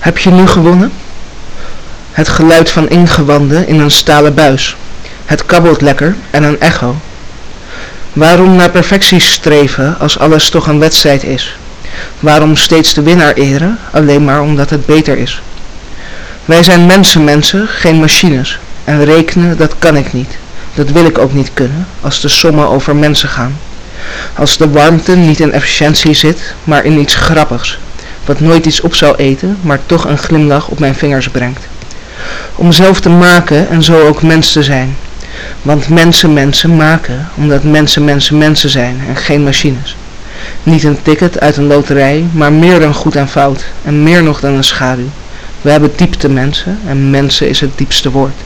Heb je nu gewonnen? Het geluid van ingewanden in een stalen buis. Het kabbelt lekker en een echo. Waarom naar perfectie streven als alles toch een wedstrijd is? Waarom steeds de winnaar eren, alleen maar omdat het beter is? Wij zijn mensen, mensen, geen machines. En rekenen, dat kan ik niet. Dat wil ik ook niet kunnen, als de sommen over mensen gaan. Als de warmte niet in efficiëntie zit, maar in iets grappigs. Wat nooit iets op zou eten, maar toch een glimlach op mijn vingers brengt. Om zelf te maken en zo ook mens te zijn. Want mensen mensen maken, omdat mensen mensen mensen zijn en geen machines. Niet een ticket uit een loterij, maar meer dan goed en fout en meer nog dan een schaduw. We hebben diepte mensen en mensen is het diepste woord.